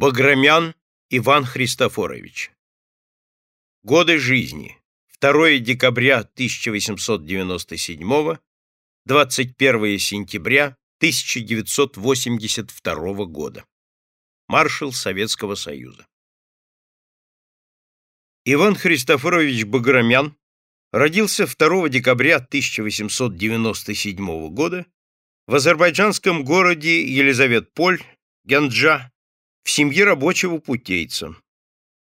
Баграмян Иван Христофорович. Годы жизни. 2 декабря 1897, 21 сентября 1982 года. Маршал Советского Союза. Иван Христофорович Баграмян родился 2 декабря 1897 года в азербайджанском городе Елизаветполь, Гянджа, в семье рабочего путейца.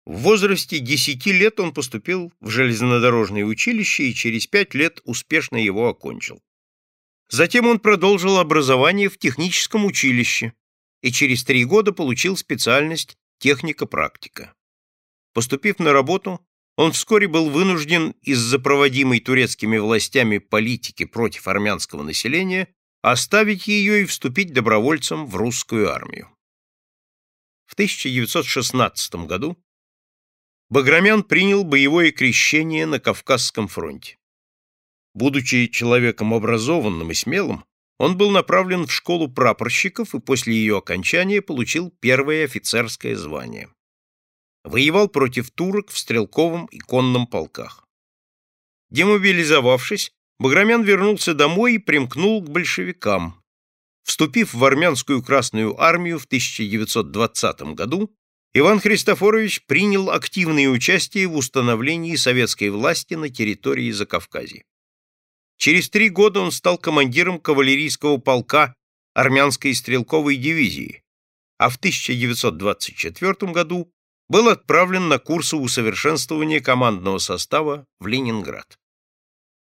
В возрасте 10 лет он поступил в железнодорожное училище и через 5 лет успешно его окончил. Затем он продолжил образование в техническом училище и через три года получил специальность техника-практика. Поступив на работу, он вскоре был вынужден из-за проводимой турецкими властями политики против армянского населения оставить ее и вступить добровольцем в русскую армию. В 1916 году Баграмян принял боевое крещение на Кавказском фронте. Будучи человеком образованным и смелым, он был направлен в школу прапорщиков и после ее окончания получил первое офицерское звание. Воевал против турок в стрелковом и конном полках. Демобилизовавшись, Баграмян вернулся домой и примкнул к большевикам, Вступив в армянскую Красную армию в 1920 году, Иван Христофорович принял активное участие в установлении советской власти на территории Закавказья. Через три года он стал командиром кавалерийского полка армянской стрелковой дивизии, а в 1924 году был отправлен на курсы усовершенствования командного состава в Ленинград.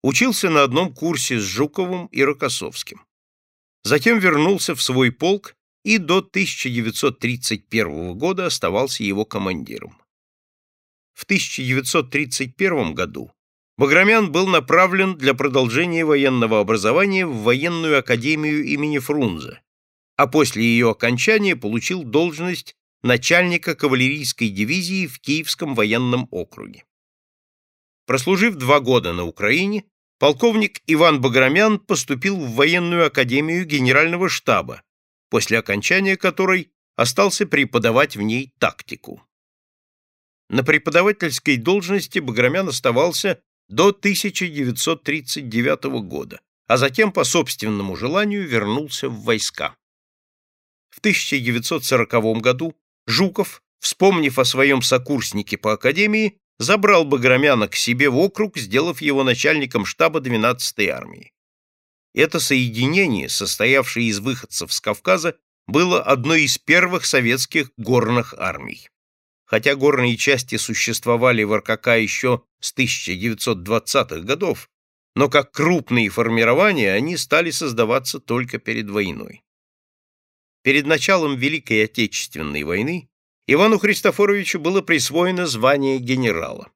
Учился на одном курсе с Жуковым и Рокоссовским. Затем вернулся в свой полк и до 1931 года оставался его командиром. В 1931 году Баграмян был направлен для продолжения военного образования в военную академию имени Фрунзе, а после ее окончания получил должность начальника кавалерийской дивизии в Киевском военном округе. Прослужив два года на Украине, полковник Иван Баграмян поступил в военную академию генерального штаба, после окончания которой остался преподавать в ней тактику. На преподавательской должности Баграмян оставался до 1939 года, а затем по собственному желанию вернулся в войска. В 1940 году Жуков, вспомнив о своем сокурснике по академии, забрал Баграмяна к себе в округ, сделав его начальником штаба 12-й армии. Это соединение, состоявшее из выходцев с Кавказа, было одной из первых советских горных армий. Хотя горные части существовали в РКК еще с 1920-х годов, но как крупные формирования они стали создаваться только перед войной. Перед началом Великой Отечественной войны Ивану Христофоровичу было присвоено звание генерала.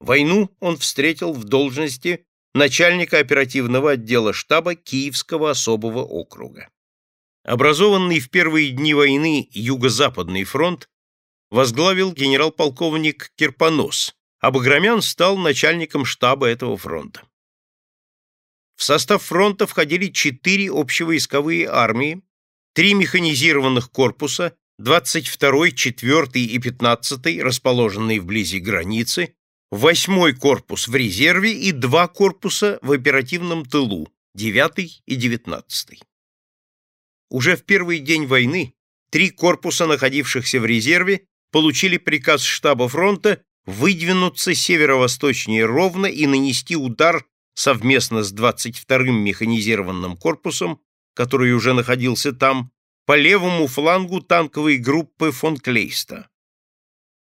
Войну он встретил в должности начальника оперативного отдела штаба Киевского особого округа. Образованный в первые дни войны Юго-Западный фронт возглавил генерал-полковник Кирпонос, а Баграмян стал начальником штаба этого фронта. В состав фронта входили четыре общевойсковые армии, три механизированных корпуса 22-й, 4-й и 15-й, расположенные вблизи границы, 8-й корпус в резерве и два корпуса в оперативном тылу, 9-й и 19-й. Уже в первый день войны три корпуса, находившихся в резерве, получили приказ штаба фронта выдвинуться северо-восточнее ровно и нанести удар совместно с 22-м механизированным корпусом, который уже находился там, по левому флангу танковой группы фон Клейста.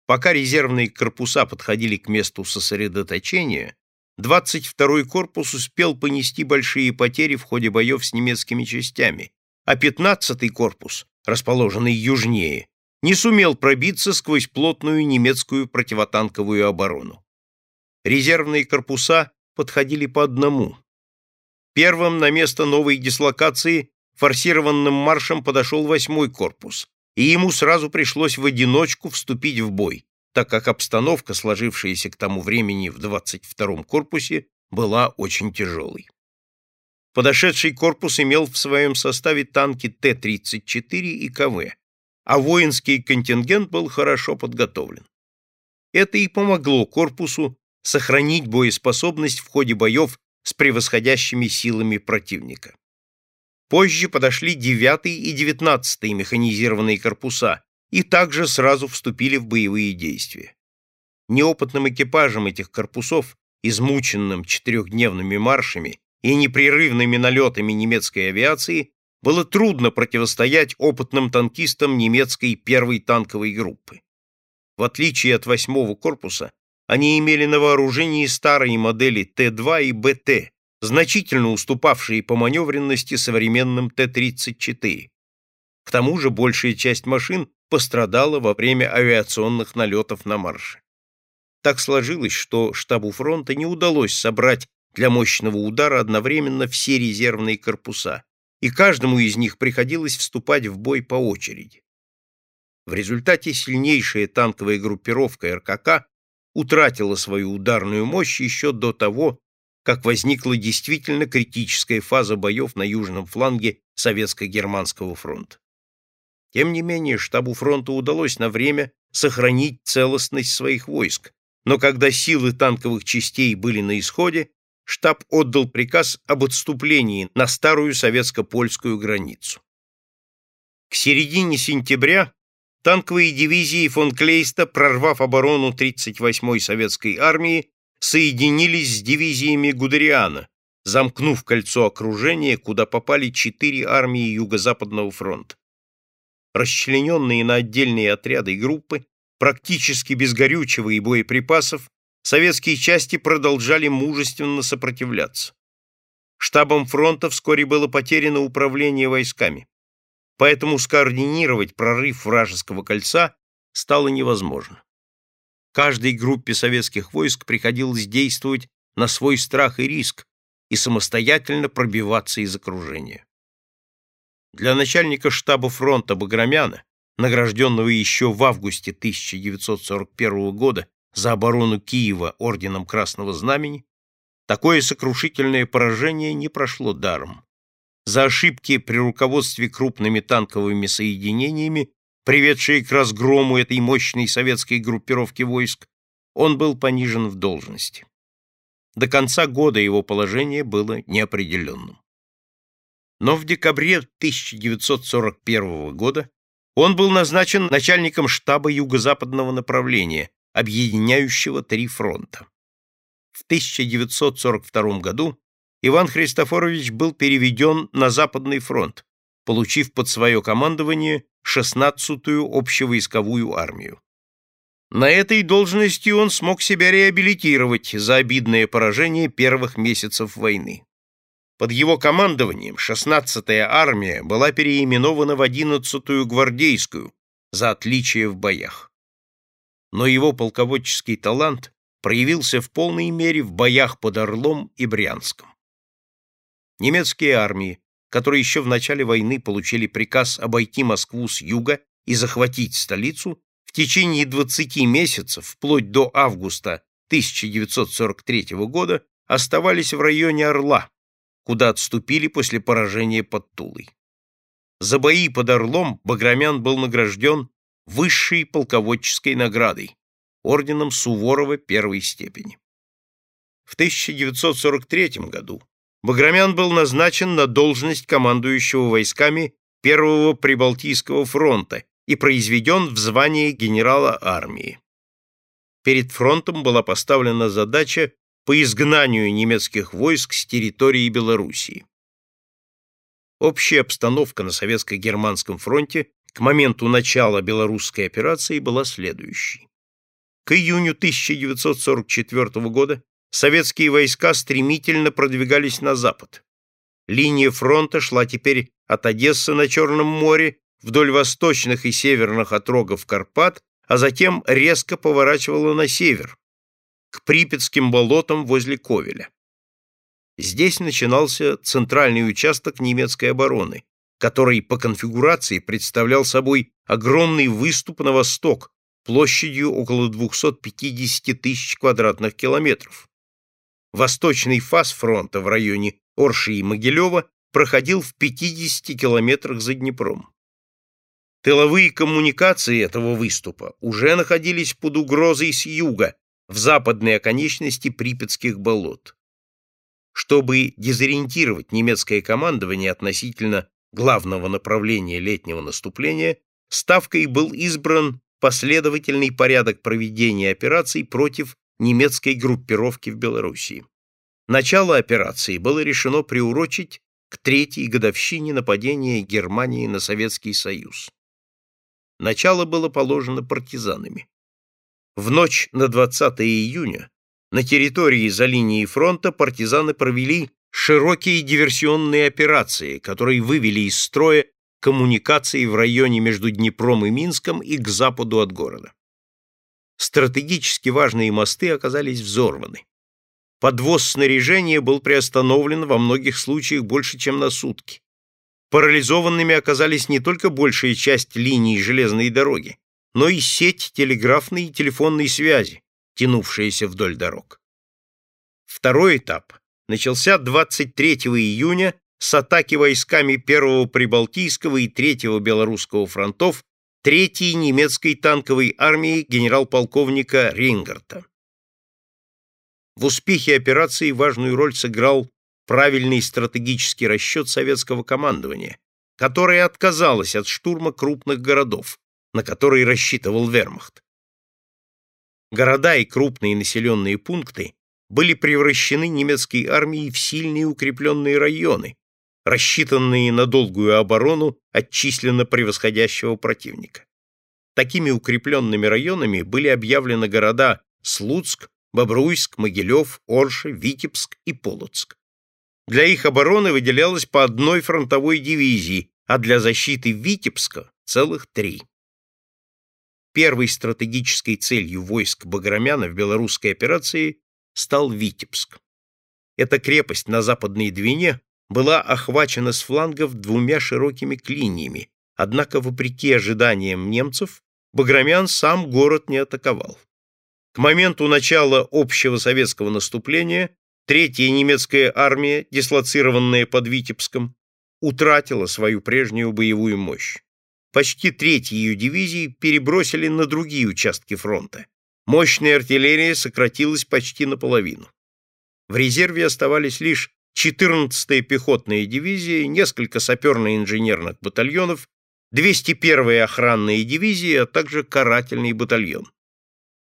Пока резервные корпуса подходили к месту сосредоточения, 22-й корпус успел понести большие потери в ходе боев с немецкими частями, а 15-й корпус, расположенный южнее, не сумел пробиться сквозь плотную немецкую противотанковую оборону. Резервные корпуса подходили по одному. Первым на место новой дислокации форсированным маршем подошел восьмой корпус, и ему сразу пришлось в одиночку вступить в бой, так как обстановка, сложившаяся к тому времени в 22-м корпусе, была очень тяжелой. Подошедший корпус имел в своем составе танки Т-34 и КВ, а воинский контингент был хорошо подготовлен. Это и помогло корпусу сохранить боеспособность в ходе боев с превосходящими силами противника. Позже подошли 9 и 19 механизированные корпуса и также сразу вступили в боевые действия. Неопытным экипажам этих корпусов, измученным четырехдневными маршами и непрерывными налетами немецкой авиации, было трудно противостоять опытным танкистам немецкой первой танковой группы. В отличие от восьмого корпуса, они имели на вооружении старые модели Т-2 и БТ, значительно уступавшие по маневренности современным Т-34. К тому же большая часть машин пострадала во время авиационных налетов на марше. Так сложилось, что штабу фронта не удалось собрать для мощного удара одновременно все резервные корпуса, и каждому из них приходилось вступать в бой по очереди. В результате сильнейшая танковая группировка РКК утратила свою ударную мощь еще до того, как возникла действительно критическая фаза боев на южном фланге Советско-Германского фронта. Тем не менее, штабу фронта удалось на время сохранить целостность своих войск, но когда силы танковых частей были на исходе, штаб отдал приказ об отступлении на старую советско-польскую границу. К середине сентября танковые дивизии фон Клейста, прорвав оборону 38-й советской армии, соединились с дивизиями Гудериана, замкнув кольцо окружения, куда попали четыре армии Юго-Западного фронта. Расчлененные на отдельные отряды и группы, практически без горючего и боеприпасов, советские части продолжали мужественно сопротивляться. Штабом фронта вскоре было потеряно управление войсками, поэтому скоординировать прорыв вражеского кольца стало невозможно. Каждой группе советских войск приходилось действовать на свой страх и риск и самостоятельно пробиваться из окружения. Для начальника штаба фронта Баграмяна, награжденного еще в августе 1941 года за оборону Киева орденом Красного Знамени, такое сокрушительное поражение не прошло даром. За ошибки при руководстве крупными танковыми соединениями, приведшие к разгрому этой мощной советской группировки войск, он был понижен в должности. До конца года его положение было неопределенным. Но в декабре 1941 года он был назначен начальником штаба юго-западного направления, объединяющего три фронта. В 1942 году Иван Христофорович был переведен на Западный фронт, получив под свое командование 16-ю общевойсковую армию. На этой должности он смог себя реабилитировать за обидное поражение первых месяцев войны. Под его командованием 16-я армия была переименована в 11-ю гвардейскую за отличие в боях но его полководческий талант проявился в полной мере в боях под Орлом и Брянском. Немецкие армии, которые еще в начале войны получили приказ обойти Москву с юга и захватить столицу, в течение 20 месяцев, вплоть до августа 1943 года, оставались в районе Орла, куда отступили после поражения под Тулой. За бои под Орлом Баграмян был награжден высшей полководческой наградой, орденом Суворова первой степени. В 1943 году Баграмян был назначен на должность командующего войсками Первого Прибалтийского фронта и произведен в звание генерала армии. Перед фронтом была поставлена задача по изгнанию немецких войск с территории Белоруссии. Общая обстановка на советско-германском фронте к моменту начала белорусской операции была следующей. К июню 1944 года советские войска стремительно продвигались на запад. Линия фронта шла теперь от Одессы на Черном море вдоль восточных и северных отрогов Карпат, а затем резко поворачивала на север, к Припятским болотам возле Ковеля. Здесь начинался центральный участок немецкой обороны, который по конфигурации представлял собой огромный выступ на восток площадью около 250 тысяч квадратных километров. Восточный фас фронта в районе Орши и Могилева проходил в 50 километрах за Днепром. Тыловые коммуникации этого выступа уже находились под угрозой с юга, в западной оконечности Припятских болот. Чтобы дезориентировать немецкое командование относительно главного направления летнего наступления, ставкой был избран последовательный порядок проведения операций против немецкой группировки в Белоруссии. Начало операции было решено приурочить к третьей годовщине нападения Германии на Советский Союз. Начало было положено партизанами. В ночь на 20 июня на территории за линией фронта партизаны провели широкие диверсионные операции, которые вывели из строя коммуникации в районе между Днепром и Минском и к западу от города. Стратегически важные мосты оказались взорваны. Подвоз снаряжения был приостановлен во многих случаях больше, чем на сутки. Парализованными оказались не только большая часть линий железной дороги, но и сеть телеграфной и телефонной связи, тянувшаяся вдоль дорог. Второй этап начался 23 июня с атаки войсками Первого Прибалтийского и Третьего Белорусского фронтов Третьей немецкой танковой армии генерал-полковника Рингарта. В успехе операции важную роль сыграл правильный стратегический расчет советского командования, которое отказалось от штурма крупных городов, на который рассчитывал вермахт. Города и крупные населенные пункты были превращены немецкой армией в сильные укрепленные районы, рассчитанные на долгую оборону от численно превосходящего противника. Такими укрепленными районами были объявлены города Слуцк, Бобруйск, Могилев, Орша, Витебск и Полоцк. Для их обороны выделялось по одной фронтовой дивизии, а для защиты Витебска целых три. Первой стратегической целью войск Баграмяна в белорусской операции стал Витебск. Эта крепость на западной Двине была охвачена с флангов двумя широкими клиниями, однако, вопреки ожиданиям немцев, Баграмян сам город не атаковал. К моменту начала общего советского наступления Третья немецкая армия, дислоцированная под Витебском, утратила свою прежнюю боевую мощь. Почти треть ее дивизии перебросили на другие участки фронта. Мощная артиллерия сократилась почти наполовину. В резерве оставались лишь 14-я пехотная дивизия, несколько саперно-инженерных батальонов, 201-я охранная дивизия, а также карательный батальон.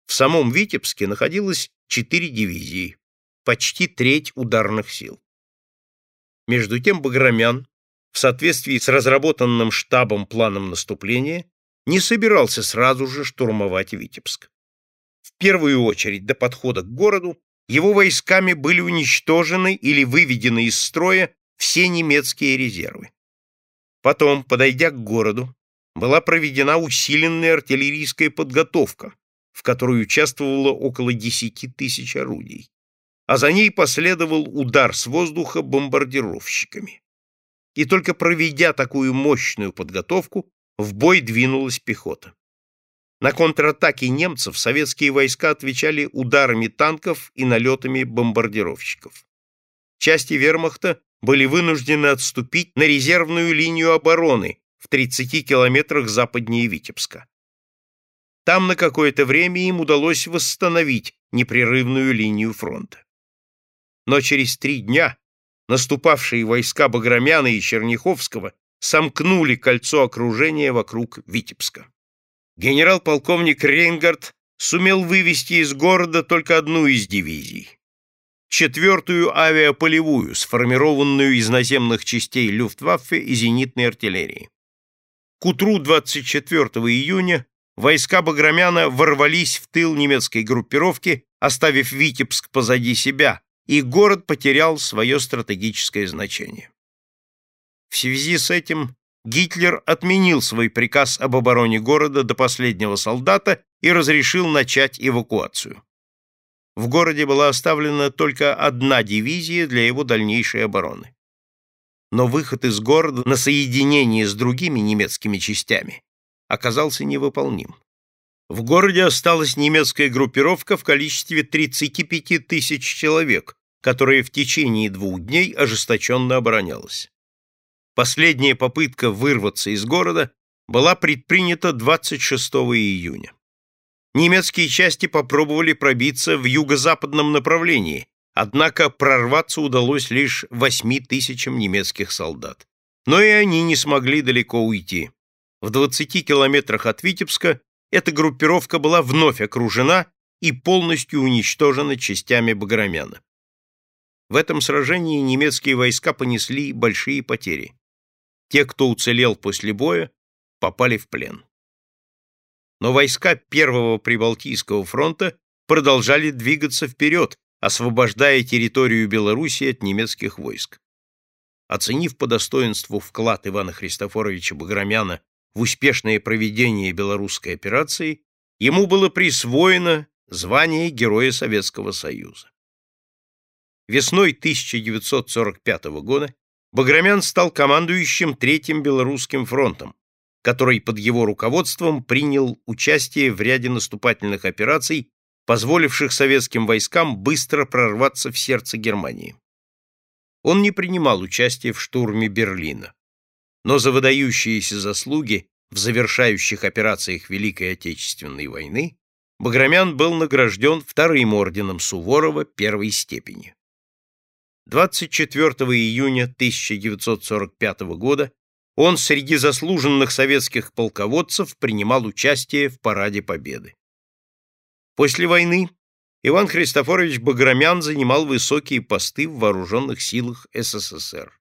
В самом Витебске находилось четыре дивизии, почти треть ударных сил. Между тем Баграмян, в соответствии с разработанным штабом планом наступления, не собирался сразу же штурмовать Витебск. В первую очередь до подхода к городу его войсками были уничтожены или выведены из строя все немецкие резервы. Потом, подойдя к городу, была проведена усиленная артиллерийская подготовка, в которой участвовало около 10 тысяч орудий, а за ней последовал удар с воздуха бомбардировщиками. И только проведя такую мощную подготовку, в бой двинулась пехота. На контратаки немцев советские войска отвечали ударами танков и налетами бомбардировщиков. Части вермахта были вынуждены отступить на резервную линию обороны в 30 километрах западнее Витебска. Там на какое-то время им удалось восстановить непрерывную линию фронта. Но через три дня наступавшие войска Баграмяна и Черняховского сомкнули кольцо окружения вокруг Витебска генерал-полковник Рейнгард сумел вывести из города только одну из дивизий. Четвертую авиаполевую, сформированную из наземных частей Люфтваффе и зенитной артиллерии. К утру 24 июня войска Баграмяна ворвались в тыл немецкой группировки, оставив Витебск позади себя, и город потерял свое стратегическое значение. В связи с этим Гитлер отменил свой приказ об обороне города до последнего солдата и разрешил начать эвакуацию. В городе была оставлена только одна дивизия для его дальнейшей обороны. Но выход из города на соединение с другими немецкими частями оказался невыполним. В городе осталась немецкая группировка в количестве 35 тысяч человек, которая в течение двух дней ожесточенно оборонялась. Последняя попытка вырваться из города была предпринята 26 июня. Немецкие части попробовали пробиться в юго-западном направлении, однако прорваться удалось лишь 8 тысячам немецких солдат. Но и они не смогли далеко уйти. В 20 километрах от Витебска эта группировка была вновь окружена и полностью уничтожена частями Баграмяна. В этом сражении немецкие войска понесли большие потери. Те, кто уцелел после боя, попали в плен. Но войска Первого Прибалтийского фронта продолжали двигаться вперед, освобождая территорию Белоруссии от немецких войск. Оценив по достоинству вклад Ивана Христофоровича Баграмяна в успешное проведение белорусской операции, ему было присвоено звание Героя Советского Союза. Весной 1945 года Баграмян стал командующим Третьим Белорусским фронтом, который под его руководством принял участие в ряде наступательных операций, позволивших советским войскам быстро прорваться в сердце Германии. Он не принимал участия в штурме Берлина, но за выдающиеся заслуги в завершающих операциях Великой Отечественной войны Баграмян был награжден вторым орденом Суворова первой степени. 24 июня 1945 года он среди заслуженных советских полководцев принимал участие в Параде Победы. После войны Иван Христофорович Баграмян занимал высокие посты в вооруженных силах СССР.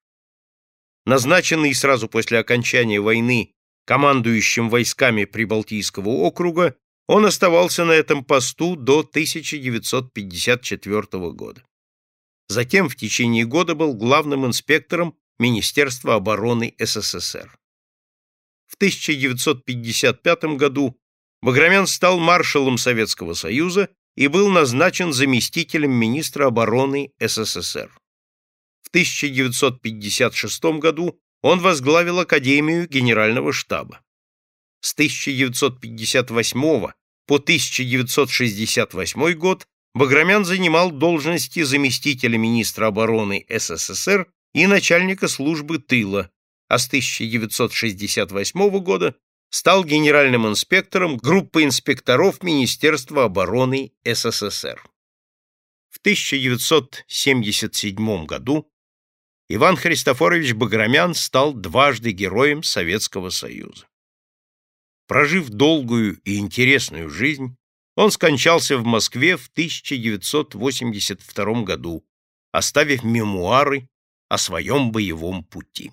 Назначенный сразу после окончания войны командующим войсками Прибалтийского округа, он оставался на этом посту до 1954 года. Затем в течение года был главным инспектором Министерства обороны СССР. В 1955 году Баграмян стал маршалом Советского Союза и был назначен заместителем министра обороны СССР. В 1956 году он возглавил Академию Генерального штаба. С 1958 по 1968 год Баграмян занимал должности заместителя министра обороны СССР и начальника службы тыла, а с 1968 года стал генеральным инспектором группы инспекторов Министерства обороны СССР. В 1977 году Иван Христофорович Баграмян стал дважды героем Советского Союза. Прожив долгую и интересную жизнь, он скончался в Москве в 1982 году, оставив мемуары о своем боевом пути.